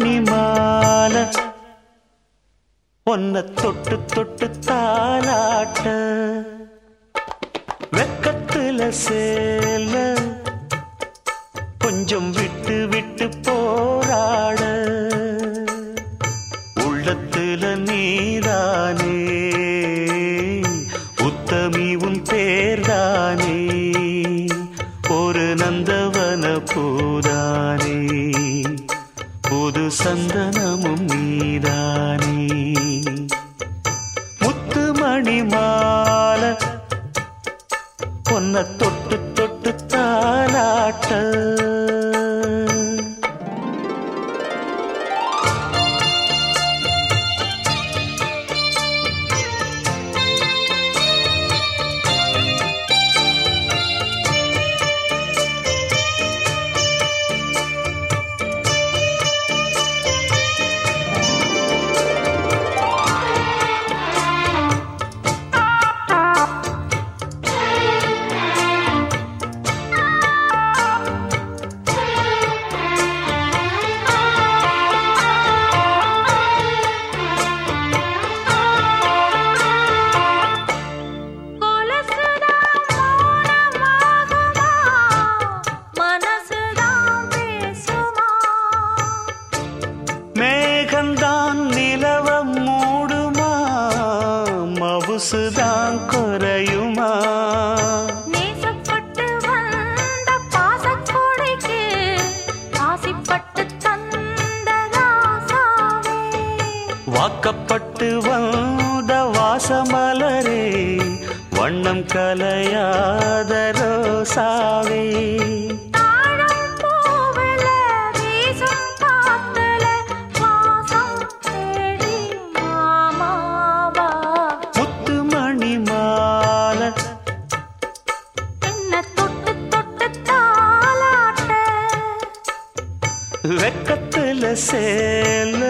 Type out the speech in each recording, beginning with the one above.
மணிமால. ஒன்ன தொட்டு தொட்டு தாலாட்ட வெக்கத்துல சேல. கொஞ்சம் விட்டு விட்டு போராட. உள்ளத்துல நீதானே. உத்தமி உன் பேர்தானே. ஒரு நந்தவன போ முத்துமணி மாலை பொன்ன தொட்டு தொட்டு தாலாட்ட மேகந்தான் நிலவ மூடுமா? மவுசுதான் குறையுமா? வாக்கப்பட்டு வந்த வாசமலரே வண்ணம் கலையாத ரோசாவே. வெக்கத்துல சேல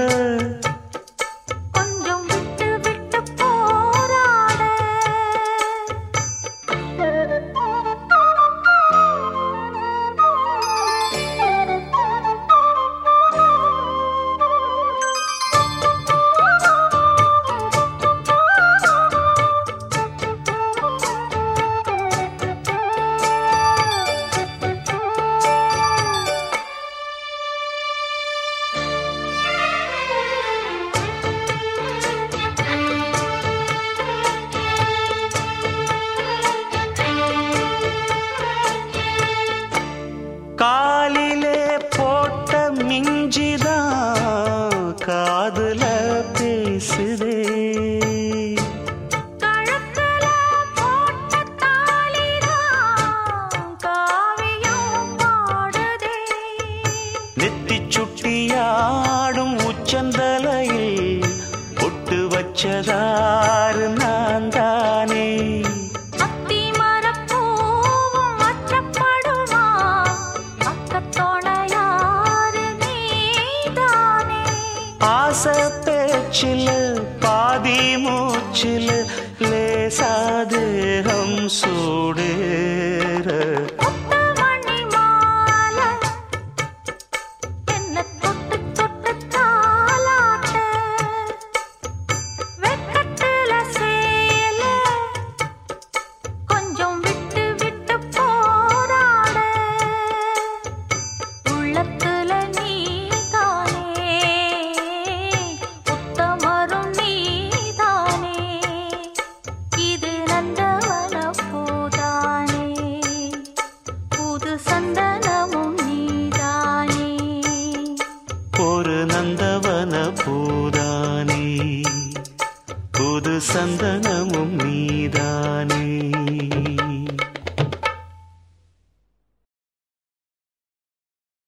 நெத்தி சுட்டியாடும் உச்சந்தலையில் பொட்டு வச்சதாறு நான் தானே ஆசை பேச்சில் பாதி மூச்சில் லேசாதேகம் சூடு. சந்தனமும் நீதானே.